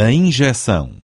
a injeção.